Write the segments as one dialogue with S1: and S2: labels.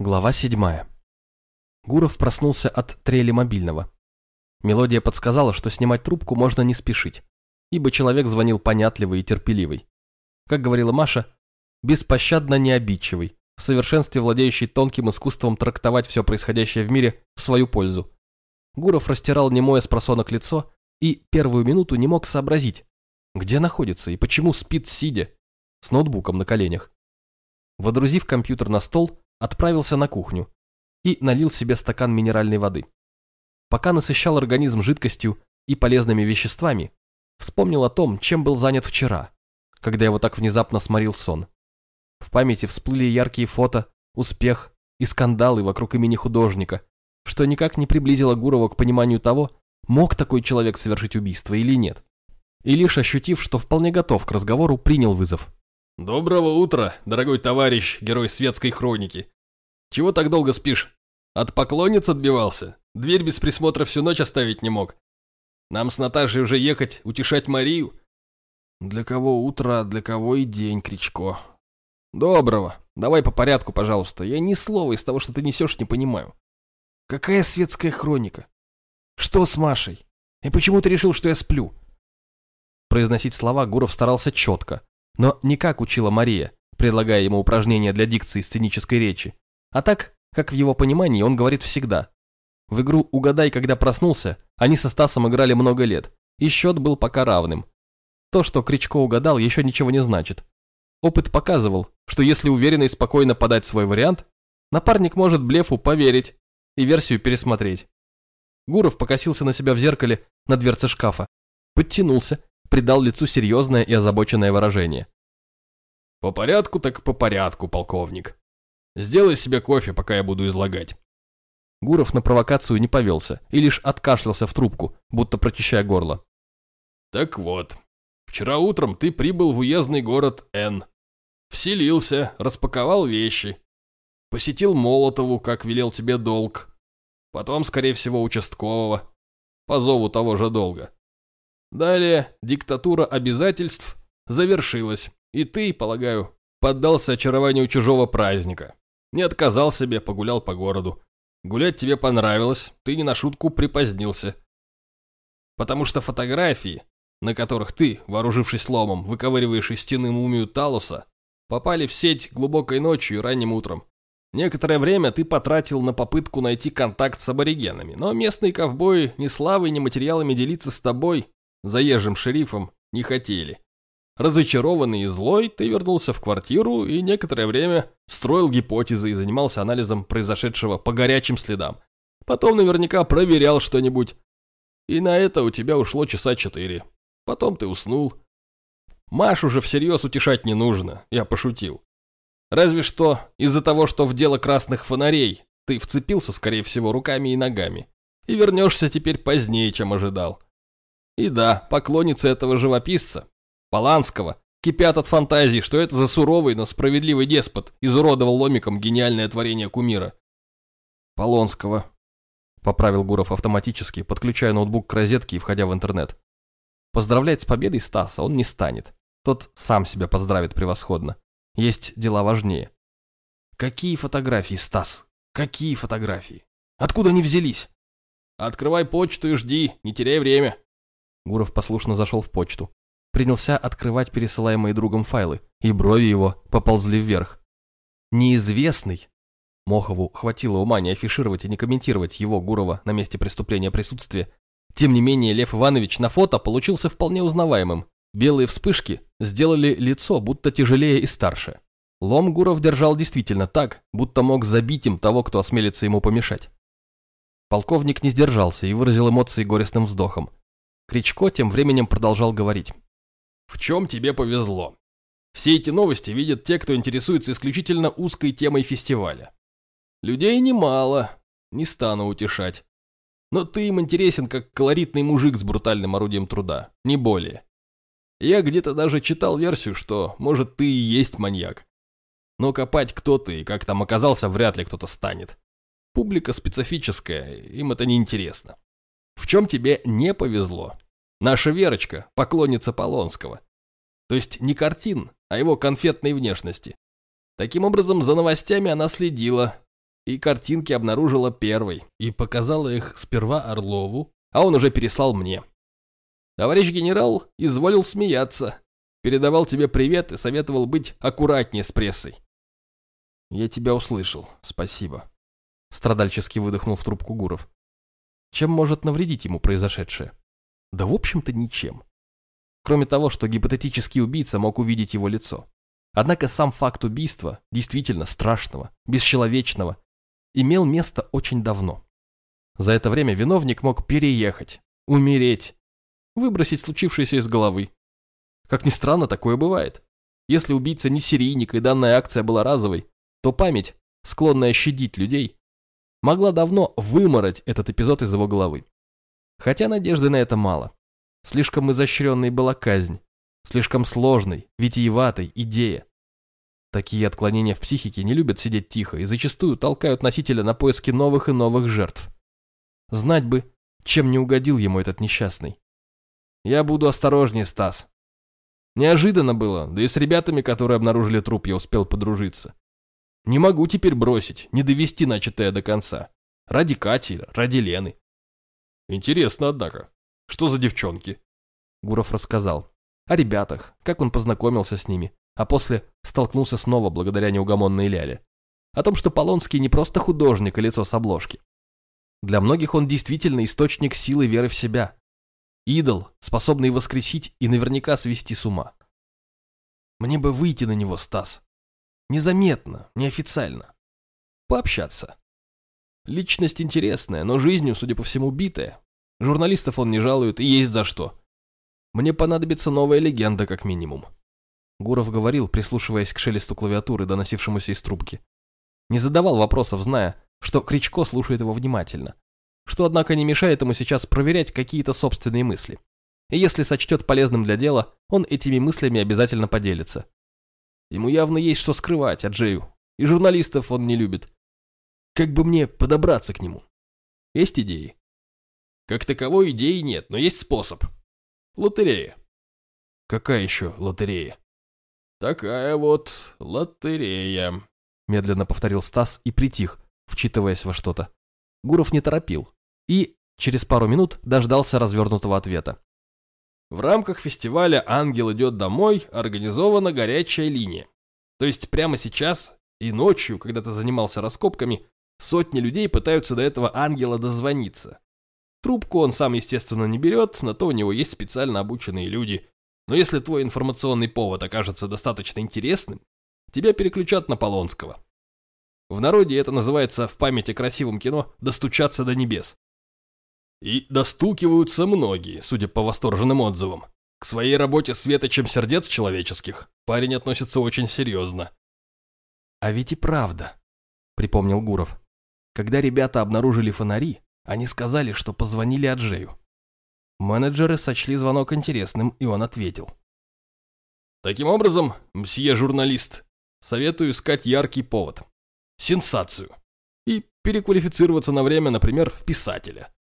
S1: Глава седьмая. Гуров проснулся от трели мобильного. Мелодия подсказала, что снимать трубку можно не спешить, ибо человек звонил понятливый и терпеливый. Как говорила Маша, беспощадно необидчивый, в совершенстве владеющий тонким искусством трактовать все происходящее в мире в свою пользу. Гуров растирал немое с лицо и первую минуту не мог сообразить, где находится и почему спит сидя, с ноутбуком на коленях. Водрузив компьютер на стол, отправился на кухню и налил себе стакан минеральной воды. Пока насыщал организм жидкостью и полезными веществами, вспомнил о том, чем был занят вчера, когда его так внезапно сморил сон. В памяти всплыли яркие фото, успех и скандалы вокруг имени художника, что никак не приблизило Гурова к пониманию того, мог такой человек совершить убийство или нет. И лишь ощутив, что вполне готов к разговору, принял вызов.
S2: «Доброго утра, дорогой товарищ, герой светской хроники. Чего так долго спишь? От поклонниц отбивался? Дверь без присмотра всю ночь оставить не мог? Нам с Наташей уже ехать, утешать Марию?»
S1: «Для кого утро, а для кого и день, Кричко?»
S2: «Доброго. Давай по порядку, пожалуйста. Я ни слова из того, что ты несешь, не понимаю».
S1: «Какая светская хроника? Что с Машей? И почему ты решил, что я сплю?» Произносить слова Гуров старался четко, но не как учила Мария, предлагая ему упражнения для дикции сценической речи, а так, как в его понимании он говорит всегда. В игру «Угадай, когда проснулся» они со Стасом играли много лет, и счет был пока равным. То, что Кричко угадал, еще ничего не значит. Опыт показывал, что если уверенно и спокойно подать свой вариант, напарник может блефу поверить и версию пересмотреть. Гуров покосился на себя в зеркале на дверце шкафа, подтянулся, придал лицу серьезное и озабоченное выражение.
S2: «По порядку так по порядку, полковник. Сделай себе кофе, пока я буду излагать».
S1: Гуров на провокацию не повелся и лишь откашлялся в трубку, будто прочищая горло.
S2: «Так вот, вчера утром ты прибыл в уездный город Н. Вселился, распаковал вещи. Посетил Молотову, как велел тебе долг. Потом, скорее всего, участкового. По зову того же долга. Далее диктатура обязательств завершилась, и ты, полагаю, поддался очарованию чужого праздника. Не отказал себе, погулял по городу. Гулять тебе понравилось, ты не на шутку припозднился. Потому что фотографии, на которых ты, вооружившись ломом, выковыриваешь из стены мумию Талуса, попали в сеть глубокой ночью и ранним утром. Некоторое время ты потратил на попытку найти контакт с аборигенами, но местные ковбои ни славой, ни материалами делиться с тобой, заезжим шерифом, не хотели. Разочарованный и злой, ты вернулся в квартиру и некоторое время строил гипотезы и занимался анализом произошедшего по горячим следам. Потом наверняка проверял что-нибудь. И на это у тебя ушло часа четыре. Потом ты уснул. Машу же всерьез утешать не нужно, я пошутил. Разве что из-за того, что в дело красных фонарей ты вцепился, скорее всего, руками и ногами. И вернешься теперь позднее, чем ожидал. И да, поклонницы этого живописца, Поланского, кипят от фантазии, что это за суровый, но справедливый деспот изуродовал ломиком гениальное творение кумира.
S1: Полонского, поправил Гуров автоматически, подключая ноутбук к розетке и входя в интернет. Поздравлять с победой Стаса он не станет. Тот сам себя поздравит превосходно. Есть дела важнее. Какие фотографии, Стас? Какие фотографии? Откуда они взялись?
S2: Открывай почту и жди, не теряй время.
S1: Гуров послушно зашел в почту. Принялся открывать пересылаемые другом файлы, и брови его поползли вверх. Неизвестный. Мохову хватило ума не афишировать и не комментировать его, Гурова, на месте преступления присутствия. Тем не менее, Лев Иванович на фото получился вполне узнаваемым. Белые вспышки сделали лицо будто тяжелее и старше. Лом Гуров держал действительно так, будто мог забить им того, кто осмелится ему помешать. Полковник не сдержался и выразил эмоции горестным вздохом. Кричко тем временем продолжал говорить.
S2: «В чем тебе повезло? Все эти новости видят те, кто интересуется исключительно узкой темой фестиваля. Людей немало, не стану утешать. Но ты им интересен, как колоритный мужик с брутальным орудием труда, не более. Я где-то даже читал версию, что, может, ты и есть маньяк. Но копать, кто ты и как там оказался, вряд ли кто-то станет. Публика специфическая, им это не интересно. В чем тебе не повезло? Наша Верочка, поклонница Полонского. То есть не картин, а его конфетной внешности. Таким образом, за новостями она следила. и картинки обнаружила первой, и показала их сперва Орлову, а он уже переслал мне. Товарищ генерал изволил смеяться, передавал тебе привет и советовал быть аккуратнее с прессой.
S1: Я тебя услышал, спасибо. Страдальчески выдохнул в трубку Гуров. Чем может навредить ему произошедшее? Да в общем-то ничем. Кроме того, что гипотетический убийца мог увидеть его лицо. Однако сам факт убийства, действительно страшного, бесчеловечного, имел место очень давно. За это время виновник мог переехать, умереть, выбросить случившееся из головы. Как ни странно, такое бывает. Если убийца не серийник и данная акция была разовой, то память, склонная щадить людей, могла давно вымороть этот эпизод из его головы. Хотя надежды на это мало. Слишком изощренной была казнь, слишком сложной, витиеватой идея. Такие отклонения в психике не любят сидеть тихо и зачастую толкают носителя на поиски новых и новых жертв. Знать бы, чем не угодил ему этот несчастный. Я буду осторожнее, Стас. Неожиданно было, да и с ребятами, которые обнаружили труп, я успел подружиться. Не могу теперь бросить, не довести начатое до конца. Ради Кати, ради Лены.
S2: Интересно, однако. Что за девчонки?
S1: Гуров рассказал. О ребятах, как он познакомился с ними, а после столкнулся снова благодаря неугомонной Ляле. О том, что Полонский не просто художник и лицо с обложки. Для многих он действительно источник силы веры в себя. Идол, способный воскресить и наверняка свести с ума. Мне бы выйти на него, Стас. Незаметно, неофициально. Пообщаться. Личность интересная, но жизнью, судя по всему, битая. Журналистов он не жалует, и есть за что. Мне понадобится новая легенда, как минимум. Гуров говорил, прислушиваясь к шелесту клавиатуры, доносившемуся из трубки. Не задавал вопросов, зная, что Кричко слушает его внимательно. Что, однако, не мешает ему сейчас проверять какие-то собственные мысли. И если сочтет полезным для дела, он этими мыслями обязательно поделится. Ему явно есть что скрывать от Джею, и журналистов он не любит. Как бы мне подобраться к нему? Есть идеи?
S2: Как таковой идеи нет, но есть способ. Лотерея.
S1: Какая еще лотерея?
S2: Такая вот лотерея.
S1: Медленно повторил Стас и притих, вчитываясь во что-то. Гуров не торопил и через пару минут дождался развернутого ответа.
S2: В рамках фестиваля «Ангел идет домой» организована горячая линия. То есть прямо сейчас и ночью, когда ты занимался раскопками, Сотни людей пытаются до этого ангела дозвониться. Трубку он сам, естественно, не берет, на то у него есть специально обученные люди. Но если твой информационный повод окажется достаточно интересным, тебя переключат на Полонского. В народе это называется в памяти красивом кино «достучаться до небес». И достукиваются многие, судя по восторженным отзывам. К своей работе светочем сердец человеческих парень относится очень серьезно.
S1: «А ведь и правда», — припомнил Гуров. Когда ребята обнаружили фонари, они сказали, что позвонили Аджею. Менеджеры сочли звонок интересным, и он ответил.
S2: Таким образом, мсье журналист, советую искать яркий повод. Сенсацию. И переквалифицироваться на время, например, в писателя.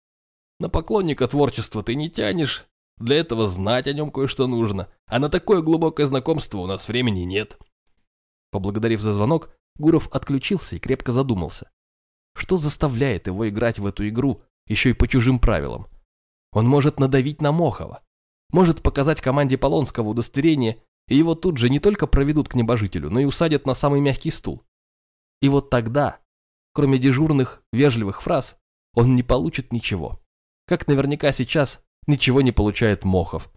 S2: На поклонника творчества ты не тянешь, для этого знать о нем кое-что нужно, а на такое глубокое знакомство у нас времени нет.
S1: Поблагодарив за звонок, Гуров отключился и крепко задумался. Что заставляет его играть в эту игру, еще и по чужим правилам? Он может надавить на Мохова, может показать команде Полонского удостоверение, и его тут же не только проведут к небожителю, но и усадят на самый мягкий стул. И вот тогда, кроме дежурных, вежливых фраз, он не получит ничего. Как наверняка сейчас ничего не получает Мохов.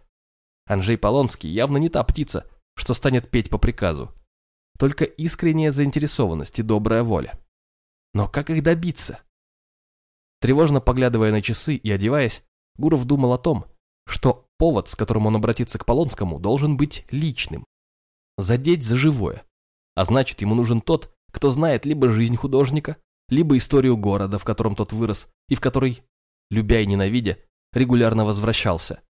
S1: Анжей Полонский явно не та птица, что станет петь по приказу. Только искренняя заинтересованность и добрая воля. Но как их добиться? Тревожно поглядывая на часы и одеваясь, Гуров думал о том, что повод, с которым он обратится к Полонскому, должен быть личным. Задеть за живое. А значит, ему нужен тот, кто знает либо жизнь художника, либо историю города, в котором тот вырос, и в который, любя и ненавидя, регулярно возвращался.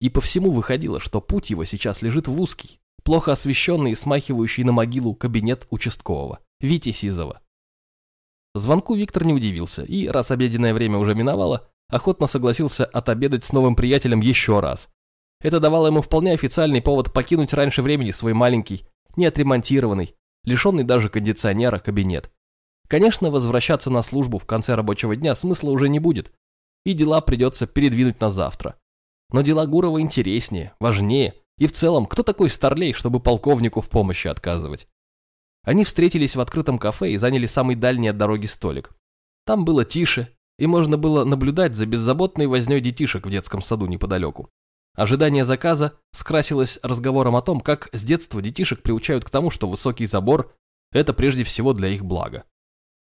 S1: И по всему выходило, что путь его сейчас лежит в узкий, плохо освещенный и смахивающий на могилу кабинет участкового, Вити Сизова. Звонку Виктор не удивился и, раз обеденное время уже миновало, охотно согласился отобедать с новым приятелем еще раз. Это давало ему вполне официальный повод покинуть раньше времени свой маленький, неотремонтированный, лишенный даже кондиционера кабинет. Конечно, возвращаться на службу в конце рабочего дня смысла уже не будет, и дела придется передвинуть на завтра. Но дела Гурова интереснее, важнее, и в целом, кто такой старлей, чтобы полковнику в помощи отказывать? Они встретились в открытом кафе и заняли самый дальний от дороги столик. Там было тише, и можно было наблюдать за беззаботной вознёй детишек в детском саду неподалеку. Ожидание заказа скрасилось разговором о том, как с детства детишек приучают к тому, что высокий забор – это прежде всего для их блага.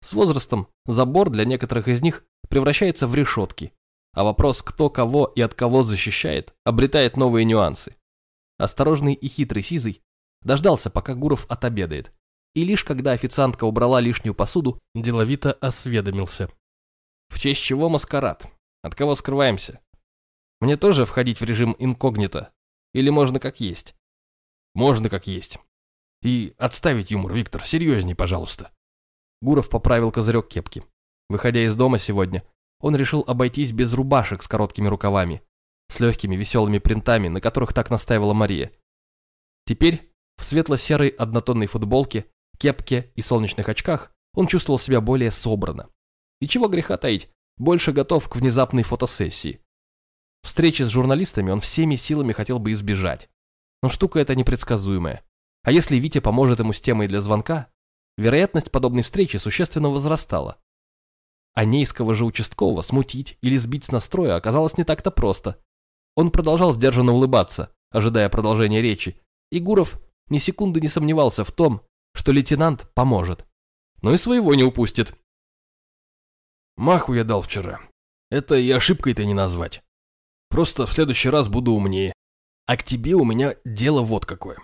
S1: С возрастом забор для некоторых из них превращается в решетки, а вопрос, кто кого и от кого защищает, обретает новые нюансы. Осторожный и хитрый Сизый дождался, пока Гуров отобедает, и лишь когда официантка убрала лишнюю посуду, деловито осведомился. «В честь чего маскарад? От кого скрываемся? Мне тоже входить в режим инкогнито? Или можно как есть?»
S2: «Можно как есть. И отставить юмор, Виктор, серьезней, пожалуйста».
S1: Гуров поправил козырек кепки. Выходя из дома сегодня, он решил обойтись без рубашек с короткими рукавами, с легкими веселыми принтами, на которых так настаивала Мария. Теперь в светло-серой однотонной футболке, кепке и солнечных очках он чувствовал себя более собрано. И чего греха таить, больше готов к внезапной фотосессии. Встречи с журналистами он всеми силами хотел бы избежать. Но штука эта непредсказуемая. А если Витя поможет ему с темой для звонка, вероятность подобной встречи существенно возрастала. А нейского же участкового смутить или сбить с настроя оказалось не так-то просто. Он продолжал сдержанно улыбаться, ожидая продолжения речи, и Гуров ни секунды не сомневался в том, что лейтенант поможет. Но и своего не упустит.
S2: Маху я дал вчера. Это и ошибкой-то не назвать. Просто в следующий раз буду умнее. А к тебе у меня дело вот какое.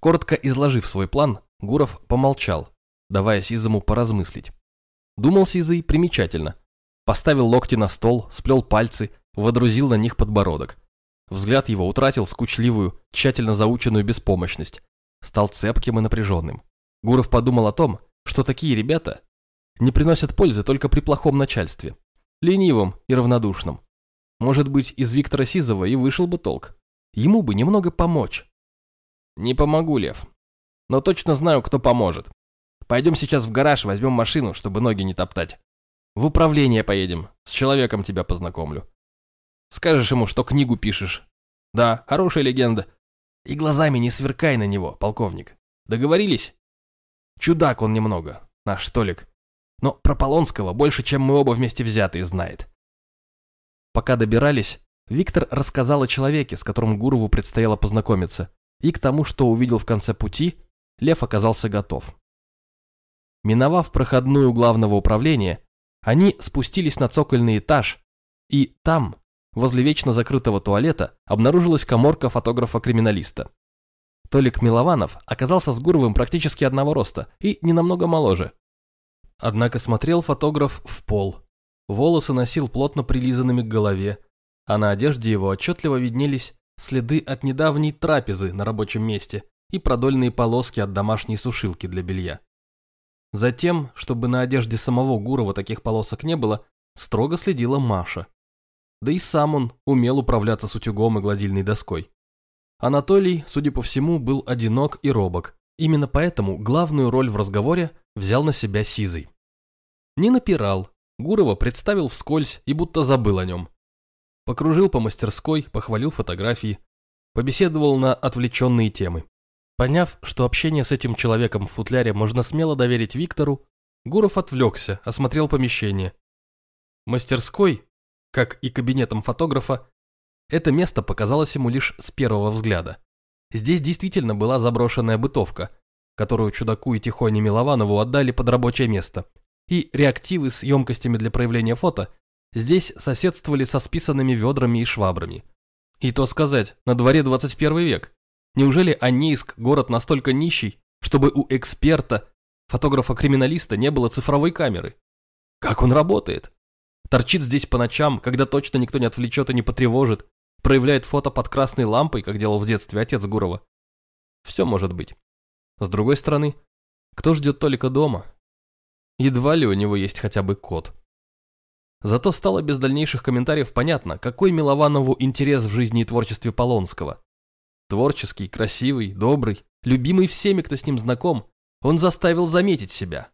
S1: Коротко изложив свой план, Гуров помолчал, давая Сизому поразмыслить. Думал Сизый примечательно. Поставил локти на стол, сплел пальцы, водрузил на них подбородок. Взгляд его утратил скучливую, тщательно заученную беспомощность. Стал цепким и напряженным. Гуров подумал о том, что такие ребята не приносят пользы только при плохом начальстве. Ленивом и равнодушном. Может быть, из Виктора Сизова и вышел бы толк. Ему бы немного помочь. Не помогу, Лев. Но точно знаю, кто поможет. Пойдем сейчас в гараж, возьмем машину, чтобы ноги не топтать. В управление поедем, с человеком тебя познакомлю. Скажешь ему, что книгу пишешь. Да, хорошая легенда. И глазами не сверкай на него, полковник. Договорились? Чудак он немного, наш Толик. Но про Полонского больше, чем мы оба вместе взятые, знает. Пока добирались, Виктор рассказал о человеке, с которым Гурову предстояло познакомиться, и к тому, что увидел в конце пути, Лев оказался готов. Миновав проходную главного управления, они спустились на цокольный этаж, и там, возле вечно закрытого туалета, обнаружилась коморка фотографа-криминалиста. Толик Милованов оказался с Гуровым практически одного роста и не намного моложе. Однако смотрел фотограф в пол. Волосы носил плотно прилизанными к голове, а на одежде его отчетливо виднелись следы от недавней трапезы на рабочем месте и продольные полоски от домашней сушилки для белья. Затем, чтобы на одежде самого Гурова таких полосок не было, строго следила Маша. Да и сам он умел управляться с утюгом и гладильной доской. Анатолий, судя по всему, был одинок и робок. Именно поэтому главную роль в разговоре взял на себя Сизый. Не напирал, Гурова представил вскользь и будто забыл о нем. Покружил по мастерской, похвалил фотографии, побеседовал на отвлеченные темы. Поняв, что общение с этим человеком в футляре можно смело доверить Виктору, Гуров отвлекся, осмотрел помещение. Мастерской, как и кабинетом фотографа, это место показалось ему лишь с первого взгляда. Здесь действительно была заброшенная бытовка, которую чудаку и Тихоне Милованову отдали под рабочее место, и реактивы с емкостями для проявления фото здесь соседствовали со списанными ведрами и швабрами. И то сказать, на дворе 21 век. Неужели Анейск – город настолько нищий, чтобы у эксперта, фотографа-криминалиста не было цифровой камеры? Как он работает? Торчит здесь по ночам, когда точно никто не отвлечет и не потревожит, проявляет фото под красной лампой, как делал в детстве отец Гурова. Все может быть. С другой стороны, кто ждет Толика дома? Едва ли у него есть хотя бы кот. Зато стало без дальнейших комментариев понятно, какой Милованову интерес в жизни и творчестве Полонского. Творческий, красивый, добрый, любимый всеми, кто с ним знаком, он заставил заметить себя.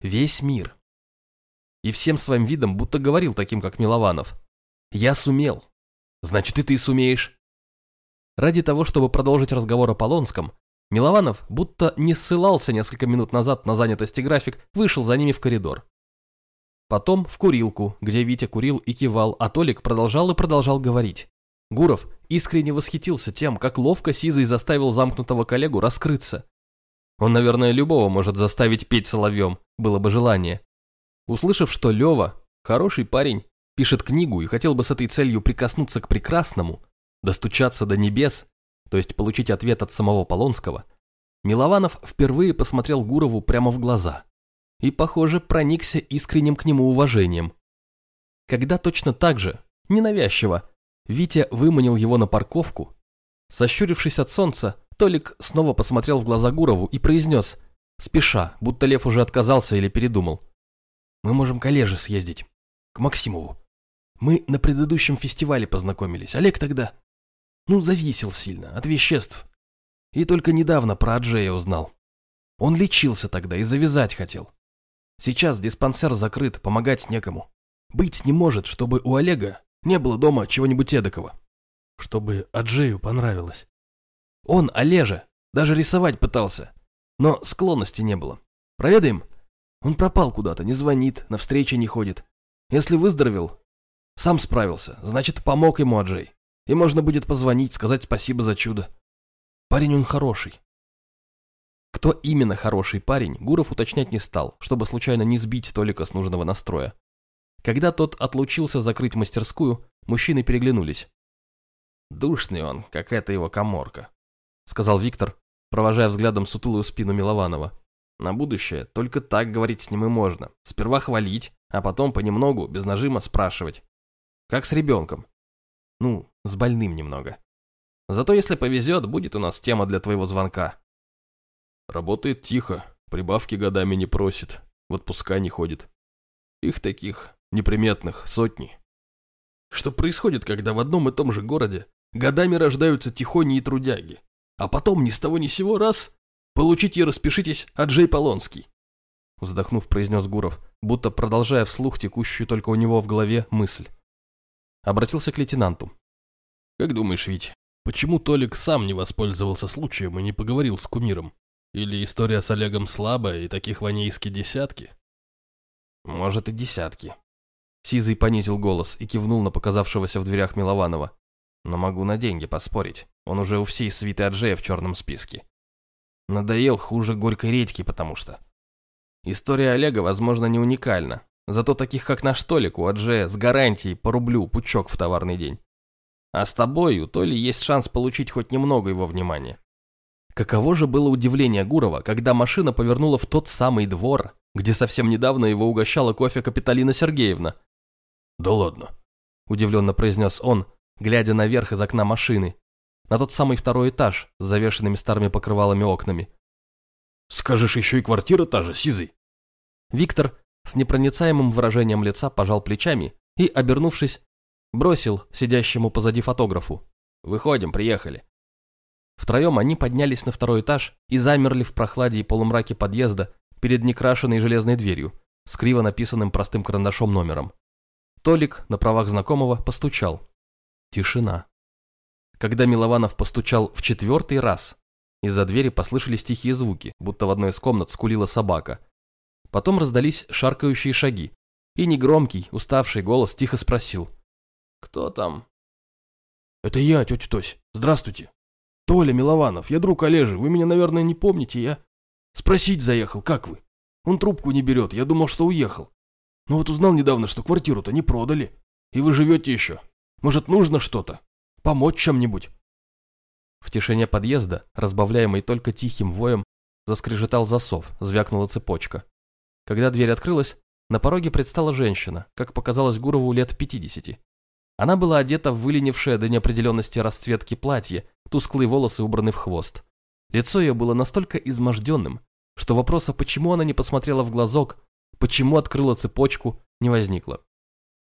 S1: Весь мир. И всем своим видом будто говорил таким, как Милованов. «Я сумел. Значит, и ты сумеешь». Ради того, чтобы продолжить разговор о Полонском, Милованов, будто не ссылался несколько минут назад на занятости график, вышел за ними в коридор. Потом в курилку, где Витя курил и кивал, а Толик продолжал и продолжал говорить. Гуров искренне восхитился тем, как ловко Сизый заставил замкнутого коллегу раскрыться. Он, наверное, любого может заставить петь соловьем, было бы желание. Услышав, что Лева, хороший парень, пишет книгу и хотел бы с этой целью прикоснуться к прекрасному, достучаться до небес, то есть получить ответ от самого Полонского, Милованов впервые посмотрел Гурову прямо в глаза и, похоже, проникся искренним к нему уважением. Когда точно так же, ненавязчиво, Витя выманил его на парковку, сощурившись от солнца, Толик снова посмотрел в глаза Гурову и произнес, спеша, будто Лев уже отказался или передумал. «Мы можем к Олеже съездить, к Максимову. Мы на предыдущем фестивале познакомились. Олег тогда, ну, зависел сильно от веществ. И только недавно про Аджея узнал. Он лечился тогда и завязать хотел. Сейчас диспансер закрыт, помогать некому. Быть не может, чтобы у Олега не было дома чего-нибудь эдакого. Чтобы Аджею понравилось. Он, Олежа, даже рисовать пытался, но склонности не было. Проведаем? Он пропал куда-то, не звонит, на встречи не ходит. Если выздоровел, сам справился, значит, помог ему Аджей. И можно будет позвонить, сказать спасибо за чудо. Парень он хороший. Кто именно хороший парень, Гуров уточнять не стал, чтобы случайно не сбить Толика с нужного настроя. Когда тот отлучился закрыть мастерскую, мужчины переглянулись. «Душный он, как эта его коморка», — сказал Виктор, провожая взглядом сутулую спину Милованова. «На будущее только так говорить с ним и можно. Сперва хвалить, а потом понемногу, без нажима, спрашивать. Как с ребенком. Ну, с больным немного. Зато если повезет, будет у нас тема для твоего звонка.
S2: Работает тихо, прибавки годами не просит, в отпуска не ходит. Их таких, неприметных, сотни. Что происходит, когда в одном и том же городе годами рождаются тихони и трудяги, а потом ни с того ни сего раз получите и распишитесь Аджей Полонский? Вздохнув, произнес Гуров, будто продолжая вслух текущую только у него в голове мысль. Обратился к лейтенанту. «Как думаешь, Вить, почему Толик сам не воспользовался случаем и не поговорил с кумиром? Или история с Олегом слабая, и таких ванейски десятки?
S1: Может, и десятки. Сизый понизил голос и кивнул на показавшегося в дверях Милованова. Но могу на деньги поспорить. Он уже у всей свиты Аджея в черном списке. Надоел хуже горькой редьки, потому что. История Олега, возможно, не уникальна. Зато таких, как наш Толик, у Аджея с гарантией по рублю пучок в товарный день. А с тобой у Толи есть шанс получить хоть немного его внимания. Каково же было удивление Гурова, когда машина повернула в тот самый двор, где совсем недавно его угощала кофе Капиталина Сергеевна.
S2: «Да ладно», –
S1: удивленно произнес он, глядя наверх из окна машины, на тот самый второй этаж с завешенными старыми покрывалами окнами.
S2: «Скажешь, еще и квартира та же, Сизый?»
S1: Виктор с непроницаемым выражением лица пожал плечами и, обернувшись, бросил сидящему позади фотографу. «Выходим, приехали». Втроем они поднялись на второй этаж и замерли в прохладе и полумраке подъезда перед некрашенной железной дверью с криво написанным простым карандашом номером. Толик на правах знакомого постучал. Тишина. Когда Милованов постучал в четвертый раз, из-за двери послышались тихие звуки, будто в одной из комнат скулила собака. Потом раздались шаркающие шаги, и негромкий, уставший голос тихо спросил. «Кто там?»
S2: «Это я, тетя Тось. Здравствуйте». «Толя Милованов, я друг Олежи, вы меня, наверное, не помните, я...» «Спросить заехал, как вы?» «Он трубку не берет, я думал, что уехал. Но вот узнал недавно, что квартиру-то не продали. И вы живете еще. Может, нужно что-то? Помочь чем-нибудь?»
S1: В тишине подъезда, разбавляемой только тихим воем, заскрежетал засов, звякнула цепочка. Когда дверь открылась, на пороге предстала женщина, как показалось Гурову лет пятидесяти. Она была одета в выленившее до неопределенности расцветки платье, тусклые волосы убраны в хвост. Лицо ее было настолько изможденным, что вопроса, почему она не посмотрела в глазок, почему открыла цепочку, не возникло.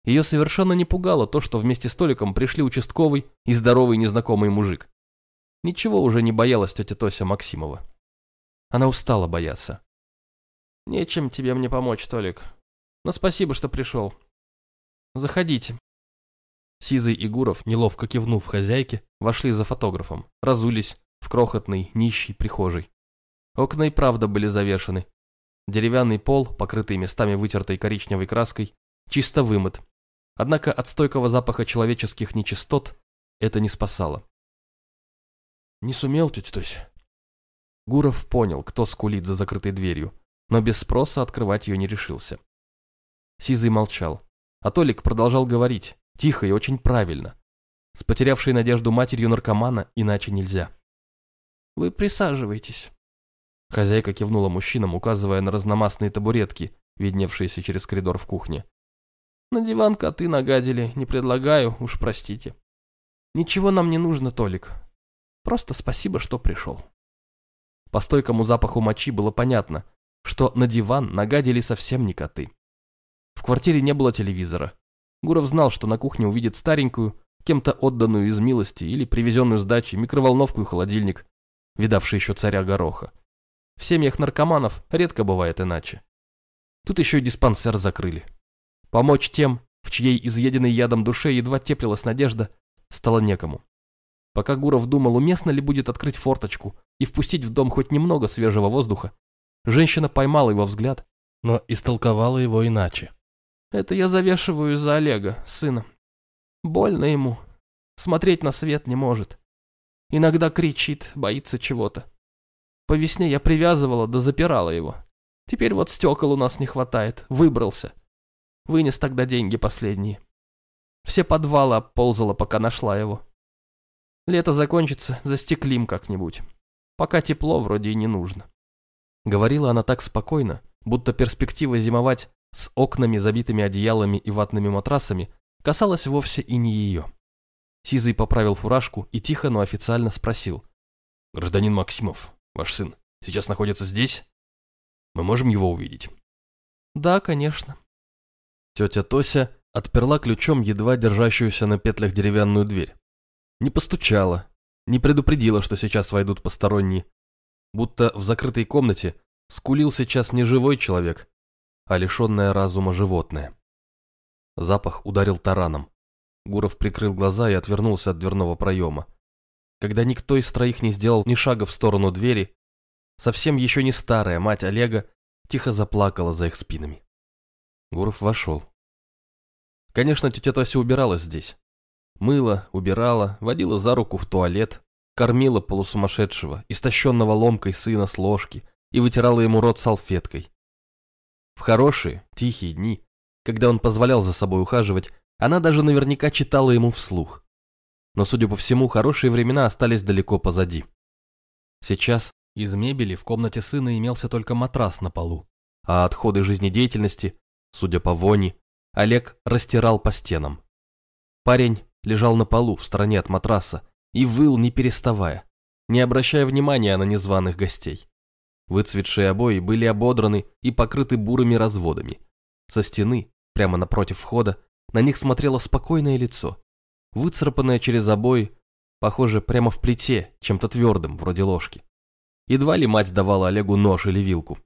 S1: Ее совершенно не пугало то, что вместе с Толиком пришли участковый и здоровый незнакомый мужик. Ничего уже не боялась тетя Тося Максимова. Она устала бояться. Нечем тебе мне помочь, Толик. Но спасибо, что пришел. Заходите. Сизый и Гуров, неловко кивнув хозяйке, вошли за фотографом, разулись в крохотной, нищей прихожей. Окна и правда были завешаны. Деревянный пол, покрытый местами вытертой коричневой краской, чисто вымыт. Однако от стойкого запаха человеческих нечистот это не спасало. «Не сумел, тетя Тося?» Гуров понял, кто скулит за закрытой дверью, но без спроса открывать ее не решился. Сизый молчал, а Толик продолжал говорить, Тихо и очень правильно. С потерявшей надежду матерью наркомана иначе нельзя. «Вы присаживайтесь». Хозяйка кивнула мужчинам, указывая на разномастные табуретки, видневшиеся через коридор в кухне. «На диван коты нагадили, не предлагаю, уж простите». «Ничего нам не нужно, Толик. Просто спасибо, что пришел». По стойкому запаху мочи было понятно, что на диван нагадили совсем не коты. В квартире не было телевизора, Гуров знал, что на кухне увидит старенькую, кем-то отданную из милости или привезенную с дачи микроволновку и холодильник, видавший еще царя гороха. В семьях наркоманов редко бывает иначе. Тут еще и диспансер закрыли. Помочь тем, в чьей изъеденной ядом душе едва теплилась надежда, стало некому. Пока Гуров думал, уместно ли будет открыть форточку и впустить в дом хоть немного свежего воздуха, женщина поймала его взгляд, но истолковала его иначе. Это я завешиваю из-за Олега, сына. Больно ему. Смотреть на свет не может. Иногда кричит, боится чего-то. По весне я привязывала да запирала его. Теперь вот стекол у нас не хватает. Выбрался. Вынес тогда деньги последние. Все подвалы обползала, пока нашла его. Лето закончится, застеклим как-нибудь. Пока тепло вроде и не нужно. Говорила она так спокойно, будто перспектива зимовать с окнами, забитыми одеялами и ватными матрасами, касалась вовсе и не ее. Сизый поправил фуражку и тихо, но официально спросил. «Гражданин Максимов, ваш сын, сейчас находится здесь? Мы можем его увидеть?» «Да, конечно». Тетя Тося отперла ключом едва держащуюся на петлях деревянную дверь. Не постучала, не предупредила, что сейчас войдут посторонние. Будто в закрытой комнате скулил сейчас не живой человек, а лишенное разума животное. Запах ударил тараном. Гуров прикрыл глаза и отвернулся от дверного проема. Когда никто из троих не сделал ни шага в сторону двери, совсем еще не старая мать Олега тихо заплакала за их спинами. Гуров вошел. Конечно, тетя Тося убиралась здесь. Мыла, убирала, водила за руку в туалет, кормила полусумасшедшего, истощенного ломкой сына с ложки и вытирала ему рот салфеткой. В хорошие, тихие дни, когда он позволял за собой ухаживать, она даже наверняка читала ему вслух. Но, судя по всему, хорошие времена остались далеко позади. Сейчас из мебели в комнате сына имелся только матрас на полу, а отходы жизнедеятельности, судя по вони, Олег растирал по стенам. Парень лежал на полу в стороне от матраса и выл, не переставая, не обращая внимания на незваных гостей. Выцветшие обои были ободраны и покрыты бурыми разводами. Со стены, прямо напротив входа, на них смотрело спокойное лицо. Выцарапанное через обои, похоже, прямо в плите, чем-то твердым, вроде ложки. Едва ли мать давала Олегу нож или вилку.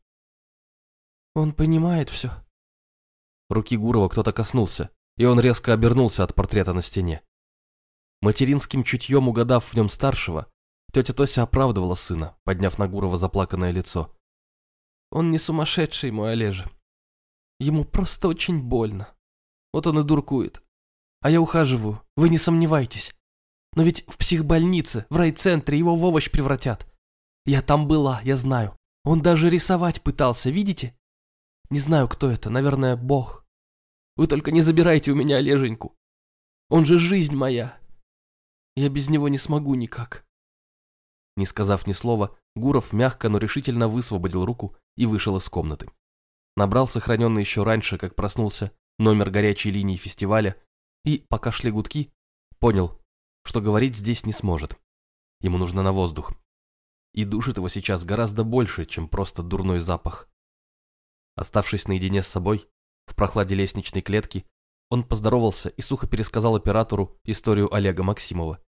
S1: «Он понимает все». Руки Гурова кто-то коснулся, и он резко обернулся от портрета на стене. Материнским чутьем угадав в нем старшего, Тетя Тося оправдывала сына, подняв на Гурова заплаканное лицо. «Он не сумасшедший, мой Олежа. Ему просто очень больно. Вот он и дуркует. А я ухаживаю, вы не сомневайтесь. Но ведь в психбольнице, в райцентре его в овощ превратят. Я там была, я знаю. Он даже рисовать пытался, видите? Не знаю, кто это, наверное, Бог. Вы только не забирайте у меня Олеженьку. Он же жизнь моя. Я без него не смогу никак. Не сказав ни слова, Гуров мягко, но решительно высвободил руку и вышел из комнаты. Набрал сохраненный еще раньше, как проснулся, номер горячей линии фестиваля и, пока шли гудки, понял, что говорить здесь не сможет. Ему нужно на воздух. И душит его сейчас гораздо больше, чем просто дурной запах. Оставшись наедине с собой, в прохладе лестничной клетки, он поздоровался и сухо пересказал оператору историю Олега Максимова.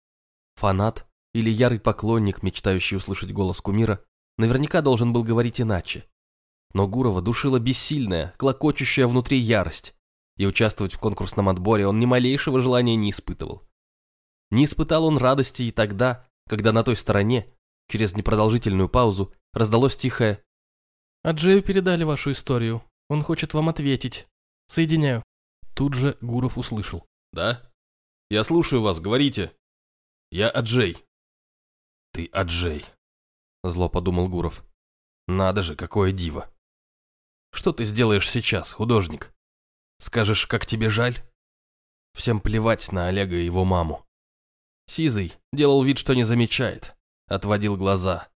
S1: Фанат, или ярый поклонник, мечтающий услышать голос кумира, наверняка должен был говорить иначе. Но Гурова душила бессильная, клокочущая внутри ярость, и участвовать в конкурсном отборе он ни малейшего желания не испытывал. Не испытал он радости и тогда, когда на той стороне, через непродолжительную паузу, раздалось тихое
S3: «А Джею передали вашу историю. Он хочет вам ответить. Соединяю». Тут же Гуров услышал.
S2: «Да? Я слушаю вас, говорите. Я Аджей».
S1: «Ты Аджей», — зло подумал Гуров. «Надо же, какое диво! Что ты сделаешь сейчас, художник? Скажешь, как тебе жаль? Всем плевать на Олега и его маму. Сизый делал вид, что не замечает, отводил глаза.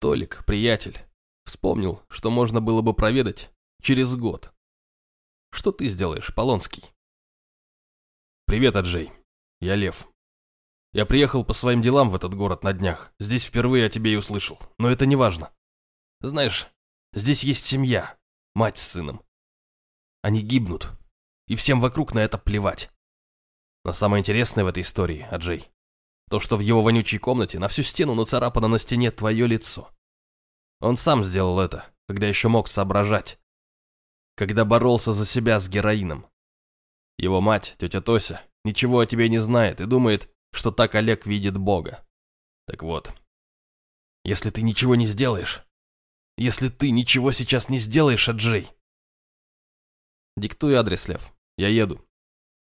S1: Толик, приятель, вспомнил, что можно было бы проведать через год. Что ты сделаешь, Полонский? Привет, Аджей. Я Лев. Я приехал по своим делам в этот город на днях. Здесь впервые о тебе и услышал. Но это не важно. Знаешь, здесь есть семья, мать с сыном. Они гибнут, и всем вокруг на это плевать. Но самое интересное в этой истории, Аджей, то, что в его вонючей комнате на всю стену нацарапано на стене твое лицо. Он сам сделал это, когда еще мог соображать. Когда боролся за себя с героином. Его мать, тетя Тося, ничего о тебе не знает и думает, что так Олег видит Бога. Так вот, если ты ничего не сделаешь, если ты ничего сейчас не сделаешь, Аджей, Диктуй адрес, Лев. Я еду.